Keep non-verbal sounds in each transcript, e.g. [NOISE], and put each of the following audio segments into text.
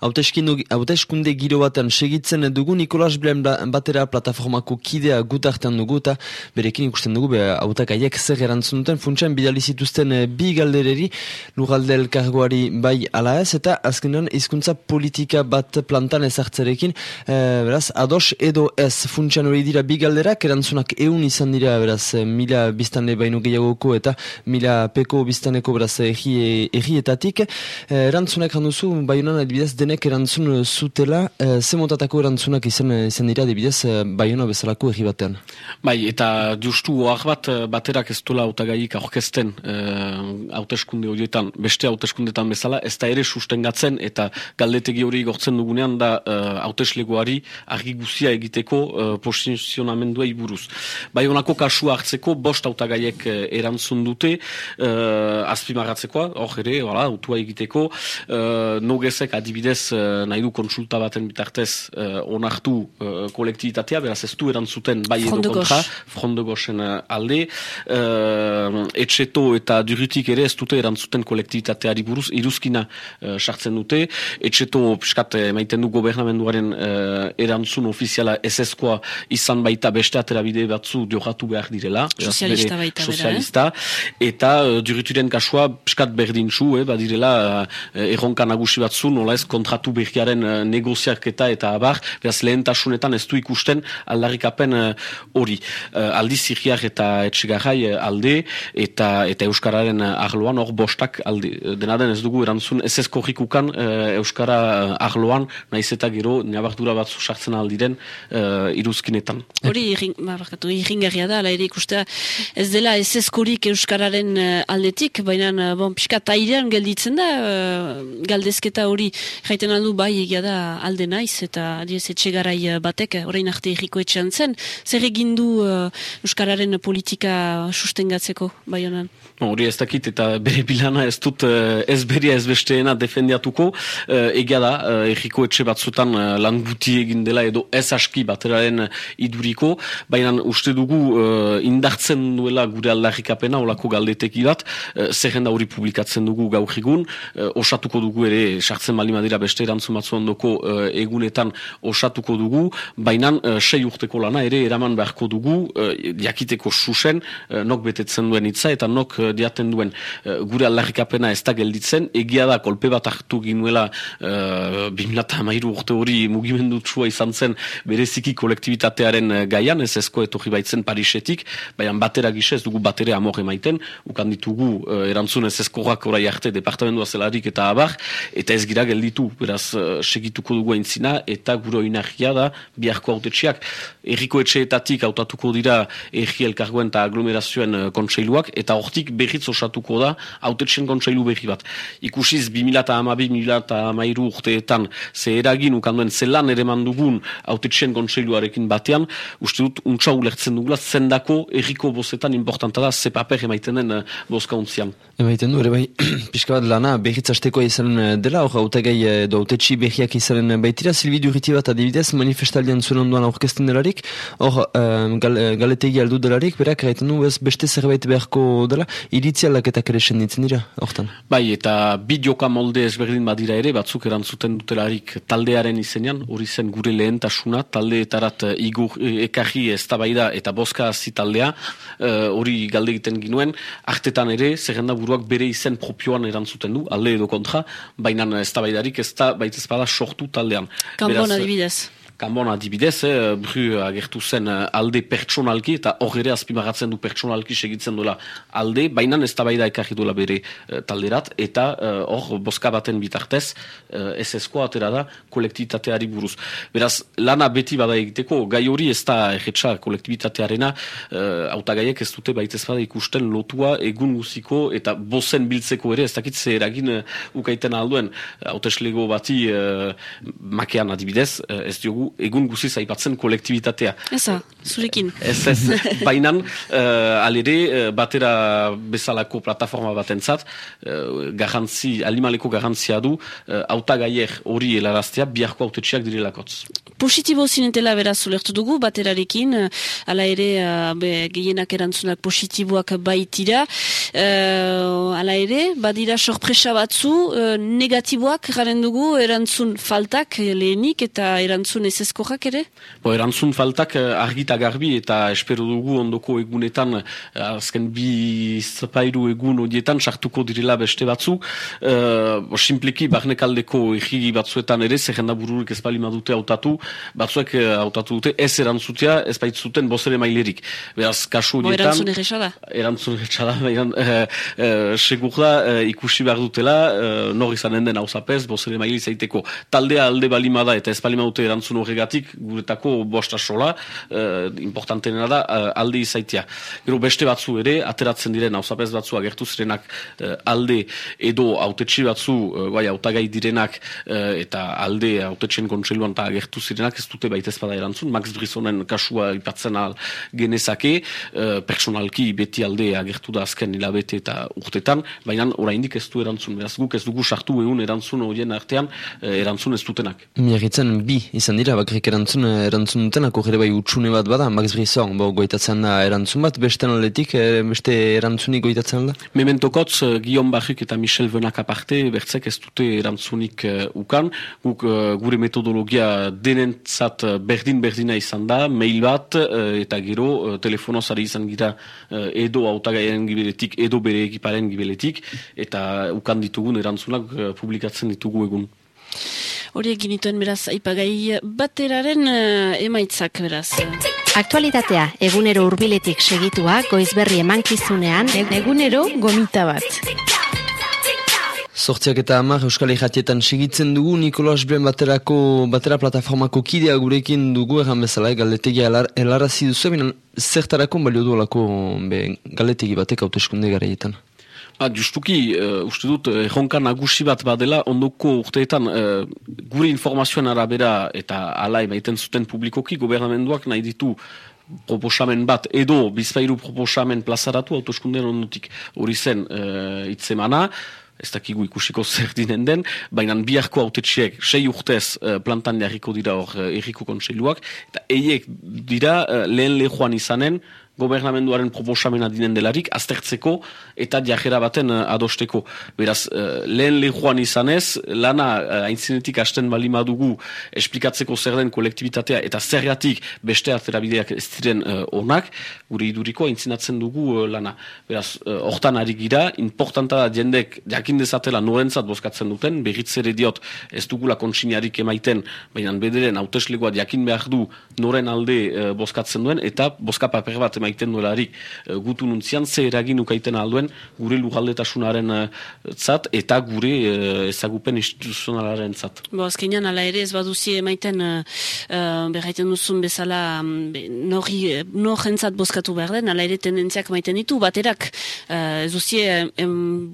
Hauteskunde giro batean segitzen dugu. Nikolas Blen batera plataformako kidea gutartan dugu eta berekin ikusten dugu be, autakaiek zer erantzun duten. Funtsan bidali zituzten e, bi galdereri lugalde elkargoari bai ala ez eta azkenean hizkuntza politika bat plantan ezartzerekin e, beraz ados edo ez. Funtsan hori dira bi galderak erantzunak eun izan dira beraz e, mila biztane baino gehiagoko eta mila peko biztaneko beraz egietatik. E, erantzunak handuzu baionan adibidez denek erantzun zutela, e, ze motatako erantzunak izan, izan dira, dibidez, e, baiona bezalako egi batean? Bai, eta justu oak bat, eh, baterak ez duela autagaik aurkezten e, hauteskunde horietan, beste hauteskundetan bezala, ez da ere sustengatzen eta galdetegi hori gortzen dugunean da hauteslegoari e, argi guzia egiteko e, posizionamendua iburuz. Bai, honako kasua hartzeko, bost autagaiek erantzun dute, e, azpimarratzekoa, hor ere, autua egiteko, e, nogezek adibidez adibidez uh, nahi du konsulta baten bitartez uh, onartu uh, kolektibitatea, beraz ez du erantzuten bai edo kontra, frondogosen uh, alde, uh, etxeto eta durutik ere ez dute erantzuten kolektibitateari buruz, iruzkina sartzen dute, etxeto piskat maiten du gobernamenduaren uh, erantzun ofiziala eseskoa izan baita beste atera bide batzu diogatu behar direla, sozialista baita, sozialista, eta uh, durutiren kasua piskat berdintzu, eh, badirela uh, erronka nagusi batzu, nola ez kontratu berriaren uh, negoziaketa eta abar, beraz lehentasunetan ez du ikusten aldarrikapen eh, hori. Uh, aldi zirriak eta etxigarrai alde eta eta Euskararen arloan hor bostak alde. Dena den ez dugu erantzun ez ez korrikukan Euskara arloan naiz eta gero nabardura batzu sartzen aldiren uh, iruzkinetan. Hori ba, irringarria da, ala ere ikustea ez dela ez ez Euskararen aldetik, baina bon, pixka tairean gelditzen da galdezketa hori jaiten aldu bai egia da alde naiz eta adiez etxegarai eh, batek orain arte erriko etxean zen. Zer egin du uh, Euskararen politika sustengatzeko bai honan? Hori ez dakit eta [LAUGHS] bere bilana ez dut uh, ez beria ez besteena defendiatuko. Uh, egia da, uh, erriko etxe batzutan uh, lan guti egin dela edo ez aski bateraren iduriko, baina uste dugu indartzen duela gure aldarrikapena olako galdeteki bat, uh, zerrenda hori publikatzen dugu gaur egun, osatuko dugu ere sartzen balima dira beste erantzun batzu ondoko uh, egunetan osatuko dugu, baina uh, sei urteko lana ere eraman beharko dugu, uh, jakiteko susen, nok betetzen duen hitza eta nok diaten duen gure aldarrikapena ez da gelditzen, egia da kolpe bat hartu ginuela uh, 2008 urte hori mugimendu txua izan zen bereziki kolektibitatearen gaian, ez ezko etorri baitzen Parisetik, baina batera gise ez dugu batere amore maiten, ukan ditugu erantzun ez ezkorrak orai arte departamentua zelarik eta abar, eta ez gira gelditu, beraz uh, segituko dugu aintzina, eta gure oinarria da biharko autetxiak. Erriko etxeetatik autatuko dira erri elkargoen eta aglomerazioen uh, kontseiluak, eta hortik berriz osatuko da autetxen kontseilu berri bat. Ikusiz 2008-2008 urteetan ze eragin ukanduen zelan ere mandugun autetxen kontseiluarekin batean, uste dut untsa ulertzen dugula zendako erriko bozetan importanta da ze paper emaiten den uh, bozka untzian. Emaiten du, ere bai, [CLEARS THROAT] pixka bat lana, berriz asteko izan dela, hor autagai edo autetxi behiak izanen baitira, Silvi Duriti bat adibidez, manifestaldian zuen onduan aurkezten delarik, hor um, gal, galetegi aldu delarik, berak gaiten du ez beste zerbait beharko dela, iritzi aldaketak ere senditzen dira, hortan. Bai, eta bideoka molde ezberdin badira ere, batzuk erantzuten dutelarik taldearen izenean, hori zen gure lehentasuna, taldeetarat igur ekarri ez da eta boska hazi taldea, hori galde egiten ginuen, artetan ere, zerrenda buruak bere izen propioan erantzuten du, alde edo kontra, baina ez da ez da baitez bada sortu taldean. Kanbon adibidez. Kanbon adibidez, eh, bru agertu zen eh, alde pertsonalki, eta horre azpimagatzen du pertsonalki segitzen duela alde, baina ez da baida ekarri duela bere eh, talderat, eta eh, hor boska baten bitartez, eh, ez ezkoa atera da kolektibitateari buruz. Beraz, lana beti bada egiteko, gai hori ez da erretxa kolektibitatearena, eh, autagaiek ez dute baitez bada ikusten lotua egun guziko, eta bozen biltzeko ere, ez dakit ze eragin uh, ukaiten alduen, haute bati uh, makean adibidez, uh, ez diogu egun guziz aipatzen kolektibitatea. Eza, zurekin. Ez ez, [LAUGHS] bainan, uh, alere, uh, batera bezalako plataforma batentzat, uh, garantzi, alimaleko garantzia du, uh, autagaier hori helaraztea, biharko autetxiak direlakotz. Positibo zinetela beraz ulertu dugu, baterarekin, ala ere, uh, be, gehienak erantzunak positiboak baitira, uh, ala ere, badira sorpresa batzu, uh, negatiboak garen dugu, erantzun faltak lehenik eta erantzun ezezkoak ere? Bo, erantzun faltak argita garbi eta espero dugu ondoko egunetan, azken bi zapairu egun odietan, sartuko direla beste batzu, uh, bo, simpliki barnekaldeko egigi batzuetan ere, zerrenda bururik ez bali madute hautatu, batzuek eh, hautatu dute ez erantzutea ez baitzuten bozere mailerik. Beraz, kasu horietan... Erantzun errexada. Erantzun errexada, e, e, ikusi behar dutela, e, nor izanen den hau bozere maile zaiteko. Taldea alde balimada eta ez balima dute erantzun horregatik, guretako bosta sola, e, importantena da, alde izaitea. Gero beste batzu ere, ateratzen diren hau zapez batzu agertu zirenak alde edo autetxe batzu, guai, autagai direnak eta alde autetxen kontseiluan eta agertu zirenak ez dute baita ezpada erantzun, Max Brisonen kasua ipatzen al genezake, personalki beti alde agertu da azken hilabete eta urtetan, baina oraindik ez du erantzun, beraz guk ez dugu sartu egun erantzun horien artean erantzun ez dutenak. Miagitzen bi izan dira, bakrik erantzun erantzun dutenak, ojere bai utxune bat bada, Max Brison, bo, goitatzen da erantzun bat, beste aletik, eh, beste erantzunik goitatzen da? Mementokotz, uh, Guillaume Barrik eta Michel Venak aparte, bertzek ez dute erantzunik uh, ukan, guk gure metodologia denentzat eh, berdin berdina izan da, mail bat eh, eta gero uh, telefonozari izan gira edo autagaien gibeletik, edo bere ekiparen gibeletik eta ukan ditugun erantzunak publikatzen ditugu egun. Hori egin dituen beraz, aipagai bateraren emaitzak beraz. Aktualitatea, egunero urbiletik segitua, goizberri emankizunean, egunero gomita bat. Sortziak eta hamar Euskal Ejatietan segitzen dugu Nikolas Bren baterako, batera plataformako kidea gurekin dugu erran bezala, galdetegia helarazi duzu, binen zertarako balio duolako galetegi batek hauteskunde garaietan? Ah, justuki, uh, uste dut, erronka nagusi bat badela, ondoko urteetan uh, gure informazioan arabera eta alai maiten zuten publikoki, gobernamenduak nahi ditu proposamen bat edo bizpairu proposamen plazaratu autoskunden ondutik hori zen uh, itzemana, ez dakigu ikusiko zer dinen den, baina biharko autetxiek sei urtez uh, plantan jarriko dira hor uh, erriko kontseiluak, eta eiek dira uh, lehen lehuan izanen, gobernamenduaren proposamena dinen delarik, aztertzeko eta diajera baten uh, adosteko. Beraz, uh, lehen lehuan izanez, lana uh, aintzinetik hasten bali madugu esplikatzeko zer den kolektibitatea eta zergatik beste aterabideak ez diren onak, gure iduriko aintzinatzen dugu lana. Beraz, hortan ari gira, importanta da jendek jakin dezatela norentzat bozkatzen duten, berritzere diot ez dugula kontsiniarik emaiten, baina bederen hauteslegoa jakin behar du noren alde bozkatzen duen, eta bozka paper bat maiten duelarik uh, gutu nuntzian, ze eragin ukaiten alduen gure lugaldetasunaren uh, zat eta gure uh, ezagupen instituzionalaren zat. Bo, azkenean, ala ere ez baduzi emaiten uh, berraiten duzun bezala um, nori, nor jentzat bozkatu behar den, ala ere tendentziak maiten ditu, baterak uh, ez duzi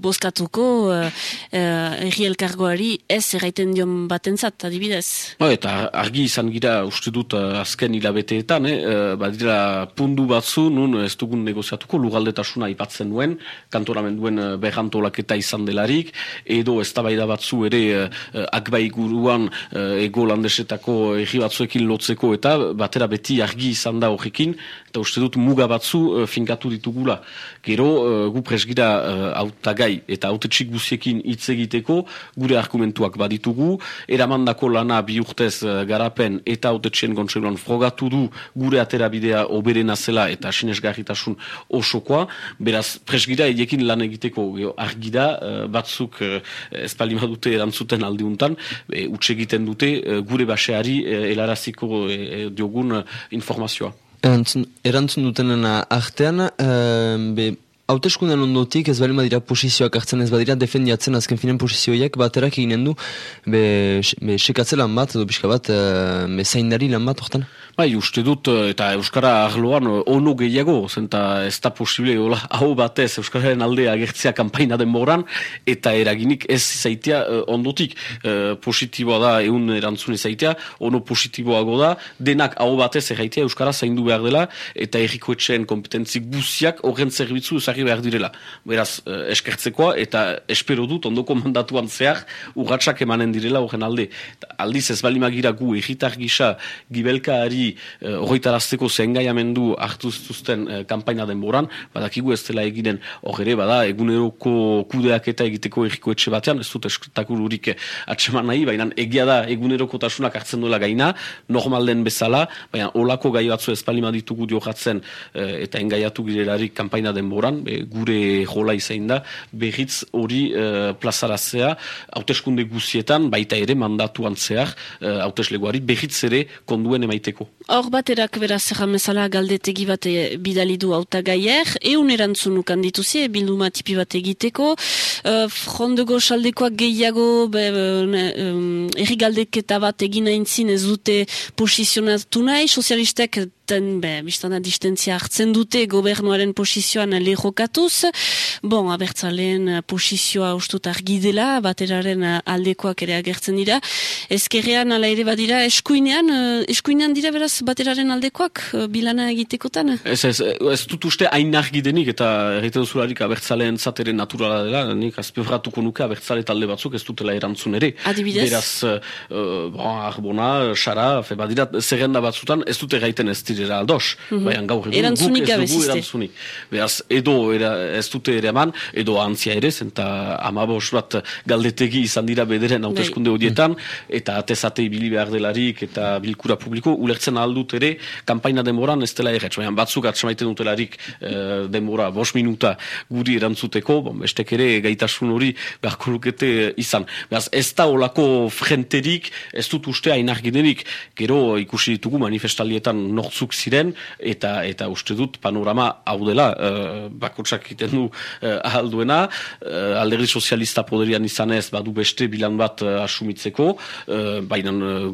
bozkatuko uh, erri elkargoari ez erraiten dion batentzat, adibidez. Ba, eta argi izan gira uste dut azken hilabeteetan, eh, badira pundu batzu nun ez dugun negoziatuko lugaldetasuna ipatzen nuen, kantoramenduen uh, berrantolaketa izan delarik, edo ez batzu ere uh, akbai guruan uh, ego landesetako erri batzuekin lotzeko eta batera beti argi izan da horrekin, eta uste dut muga batzu finkatu ditugula. Gero, gu presgira autagai eta autetxik guziekin hitz egiteko, gure argumentuak baditugu, eramandako lana bi urtez garapen eta autetxien gontseluan frogatu du gure aterabidea oberena zela eta sinesgarritasun osokoa, beraz presgira edekin lan egiteko argida uh, batzuk uh, espalima dute erantzuten aldiuntan, e, utxe egiten dute gure baseari uh, elaraziko uh, diogun informazioa. Erantzun, erantzun dutenen artean, uh, be, Hauteskundan ondotik ez bali badira posizioak hartzen ez badira defendiatzen azken finen posizioiak baterak eginen du be, be sekatzen lan bat edo pixka bat be zaindari lan bat hortan? Bai, uste dut, eh, eta Euskara arloan eh, ono gehiago, zenta ez da posible, hola, hau batez Euskararen aldea agertzea kampaina den eta eraginik ez izaitea uh, ondotik. Uh, positiboa da, egun erantzun izaitea, ono positiboago da, denak hau batez erraitea Euskara zaindu behar dela, eta errikoetxeen kompetentzik guziak horren zerbitzu ezagri behar direla. Beraz, uh, eskertzekoa, eta espero dut, ondoko mandatuan zehar, urratsak emanen direla horren alde. Aldiz ez balimagira gu, egitar gisa, gibelkaari horretarazteko uh, zengaiamendu hartu zuzten uh, kampaina denboran, badakigu ez dela eginen horre bada eguneroko kudeak eta egiteko erriko etxe batean, ez dut eskutakururik atseman nahi, baina egia da eguneroko tasunak hartzen duela gaina, normal den bezala, baina olako gai batzu ezpalima ditugu diokatzen uh, eta engaiatu girelarik kampaina denboran, be, gure jola izain da, behitz hori uh, plazarazea, hauteskunde guzietan, baita ere mandatuan zehar, hauteslegoari behitz ere konduen emaiteko. Hor baterak beraz jamezala galdetegi bat eh, bidali du auta gaier, eun erantzunuk handituzie, bilduma tipi bat egiteko, uh, frondego saldekoak gehiago, be, um, erri galdeketa bat egina intzin ez dute posizionatu nahi, sozialistek ten, be, biztana distentzia hartzen dute gobernuaren posizioan lehokatuz. Bon, abertzaleen posizioa ustut argi dela, bateraren aldekoak ere agertzen dira. Ezkerrean ala ere badira, eskuinean, eh, eskuinean dira beraz bateraren aldekoak eh, bilana egitekotan? Ez, ez, ez dut uste hain argi denik eta erreiten zularik abertzaleen zateren naturala dela, nik azpebratuko nuke abertzale talde batzuk ez dutela erantzun ere. Adibidez? Beraz, uh, bon, arbona, xara, fe, badira, zerrenda batzutan ez dute gaiten ez direra aldos, mm -hmm. baina gaur egun guk ez dugu erantzunik. Beraz, edo era, ez dute ere eman, edo antzia ere, zenta amabos bat galdetegi izan dira bederen hauteskunde bai. horietan, eta atezate ibili behar delarik, eta bilkura publiko, ulertzen aldut ere, kampaina demoran ez dela erretz, baina batzuk atsamaiten dutelarik e, demora bos minuta guri erantzuteko, bon, bestek ere gaitasun hori beharko lukete izan. Beraz, ez da olako frenterik, ez dut uste hain argidenik, gero ikusi ditugu manifestalietan nortzuk ziren eta eta uste dut panorama hau dela uh, bakotsak egiten du uh, ahalduena uh, alderdi sozialista poderian izanez badu beste bilan bat uh, asumitzeko. Uh, baina uh,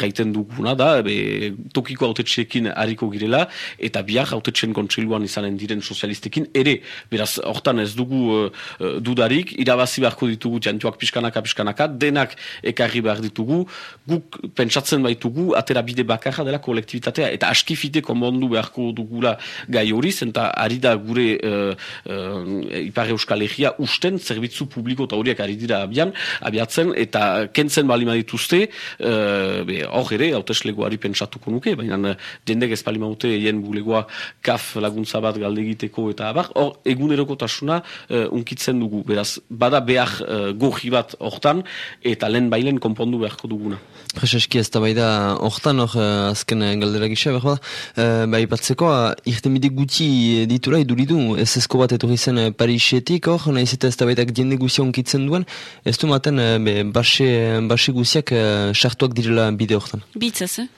gaiten duguna da be, tokiko autetxeekin hariko girela eta biar autetxen kontseiluan izanen diren sozialistekin ere. Beraz hortan ez dugu uh, dudarik irabazi beharko ditugu jantuak pixkanaka pixkanaka denak ekarri behar ditugu. Guk pentsatzen baitugu atera bide bakarra dela kolektibitatea eta aski fite konbondu beharko dugula gai hori, zenta ari da gure uh, uh, Ipar Euskal Herria usten zerbitzu publiko eta horiak ari dira abian, abiatzen, eta kentzen balima dituzte, uh, hor ere, hauteslegoari pentsatuko nuke, baina jendek ez balima dute hien bulegoa kaf laguntza bat galde egiteko eta abar, hor eguneroko tasuna uh, unkitzen dugu, beraz, bada behar uh, goji bat hortan, eta lehen bailen konpondu beharko duguna. Prezeski ez da bai da hortan, hor azken galdera gisa, behar Uh, bai, batzeko, uh, irten guti ditura iduridu, ez ezko bat etorri zen uh, Parisetik, hor, nahiz eta ez da baita jende guzia onkitzen duen, ez du maten, uh, be, base, guziak uh, sartuak direla bide hortan. Bitzaz, eh?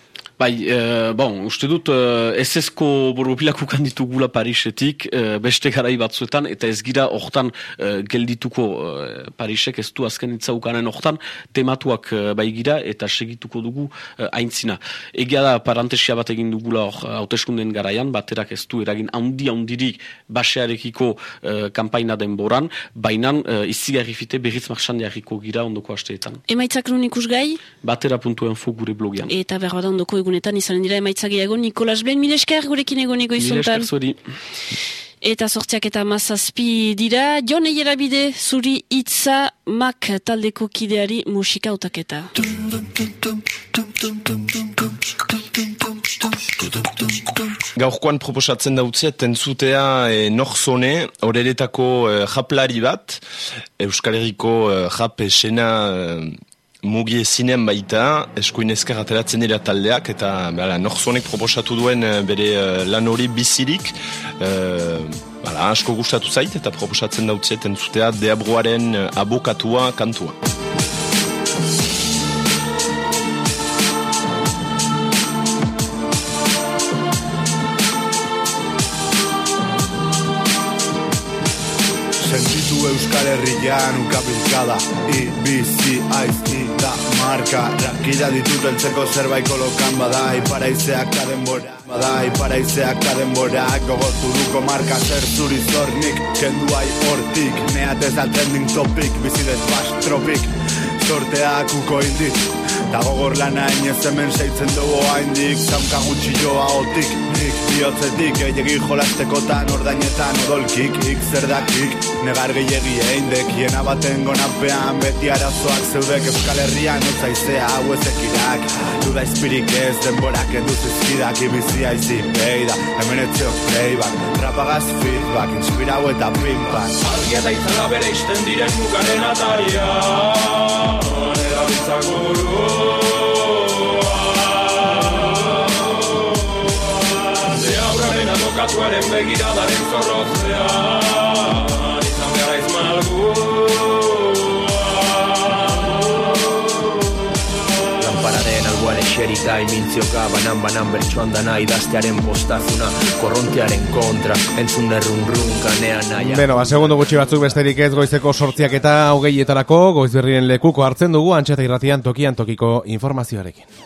Bai, e, bon, uste dut, e, ez ezko borrobilak ukanditu gula Parisetik, e, beste garai batzuetan, eta ez gira hortan geldituko e, Parisek, ez du azken itzaukanen hortan, tematuak e, bai gira, eta segituko dugu e, aintzina. Egia da, parantesia bat egin dugula hor, hauteskunden garaian, baterak ez du eragin handi handirik basearekiko e, kampaina denboran, baina e, izi garrifite berriz marxandiariko gira ondoko hasteetan. Emaitzak ikus gai? Batera puntuen gure blogian. Eta berba da ondoko egunetan izanen dira emaitzagiago Nikolas Blen, mil esker gurekin egon egoizuntan. Eta sortziak eta mazazpi dira, Jon Eierabide zuri itza mak taldeko kideari musika utaketa. Gaurkoan proposatzen dautzea, tentzutea e, norzone, horeretako e, japlari bat, Euskal Herriko e, jap esena e, mugi ezinen baita, eskuin ezker ateratzen dira taldeak, eta bera, norzonek proposatu duen eh, bere uh, lan hori bizirik, uh, bera, asko gustatu zait, eta proposatzen dautzeten zutea deabroaren uh, abokatua kantua. Sentitu Euskal Herrian ukabilkada I, bizi, aiz, da, ma marka. Rakida ditut eltzeko zerbait kolokan bada Iparaizeak ta denbora Bada iparaizeak ta denbora Gogotu duko marka. Zer zuri zornik Kendu ai hortik. Neat ez da trending topic Bizidez bast tropik Sorteak uko indit Ta gogor lana inez hemen seitzen dugu haindik Zaunka gutxi joa otik Nik bihotzetik. Egegi jolastekotan ordainetan odolkik. Ik zerdakik Negar gehiagi eindek Hiena baten gonapean Beti arazoak zeudek. Euskal Herrian Otzaizea hau ezekirak Duda izpirik ez denborak Endu zizkidak. Ibizia izi peida Hemen etxeok playback. Rapagaz feedback Inspirau eta pimpak. Argi eta itzala bere isten diren mugaren ataria Ze aurraren adokatuaren begiradaren zorrotzean eserita imintzioka banan banan bertsoan dana idaztearen postazuna korrontearen kontra entzun errun run kanean naia Beno, ba, segundo gutxi batzuk besterik ez goizeko sortziak eta hogeietarako goizberrien lekuko hartzen dugu antxeta irratian tokian tokiko informazioarekin.